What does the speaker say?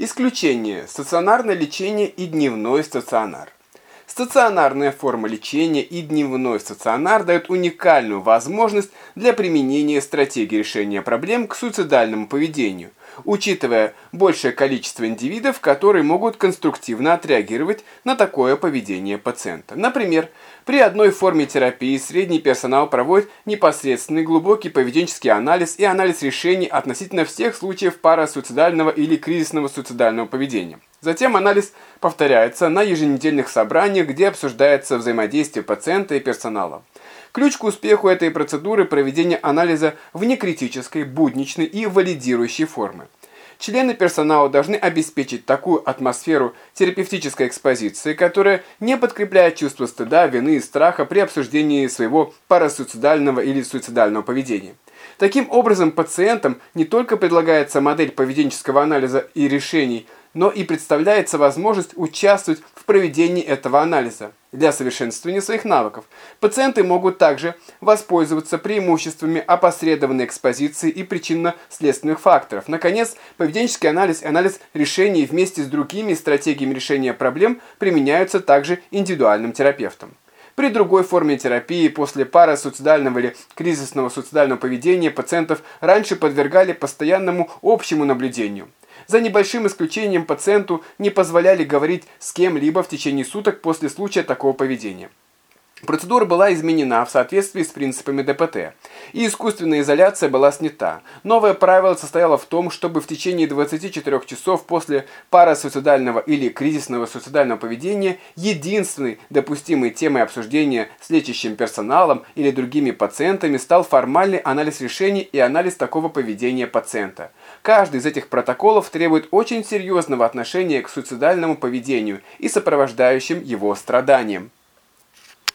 Исключение. Стационарное лечение и дневной стационар. Стационарная форма лечения и дневной стационар дают уникальную возможность для применения стратегии решения проблем к суицидальному поведению, учитывая большее количество индивидов, которые могут конструктивно отреагировать на такое поведение пациента. Например, при одной форме терапии средний персонал проводит непосредственный глубокий поведенческий анализ и анализ решений относительно всех случаев парасуицидального или кризисного суицидального поведения. Затем анализ повторяется на еженедельных собраниях, где обсуждается взаимодействие пациента и персонала. Ключ к успеху этой процедуры – проведение анализа в некритической, будничной и валидирующей формы. Члены персонала должны обеспечить такую атмосферу терапевтической экспозиции, которая не подкрепляет чувство стыда, вины и страха при обсуждении своего парасуицидального или суицидального поведения. Таким образом, пациентам не только предлагается модель поведенческого анализа и решений – но и представляется возможность участвовать в проведении этого анализа для совершенствования своих навыков. Пациенты могут также воспользоваться преимуществами опосредованной экспозиции и причинно-следственных факторов. Наконец, поведенческий анализ и анализ решений вместе с другими стратегиями решения проблем применяются также индивидуальным терапевтом. При другой форме терапии после парасуицидального или кризисного суицидального поведения пациентов раньше подвергали постоянному общему наблюдению. За небольшим исключением пациенту не позволяли говорить с кем-либо в течение суток после случая такого поведения. Процедура была изменена в соответствии с принципами ДПТ, и искусственная изоляция была снята. Новое правило состояло в том, чтобы в течение 24 часов после парасуицидального или кризисного суицидального поведения единственной допустимой темой обсуждения с лечащим персоналом или другими пациентами стал формальный анализ решений и анализ такого поведения пациента. Каждый из этих протоколов требует очень серьезного отношения к суицидальному поведению и сопровождающим его страданиям.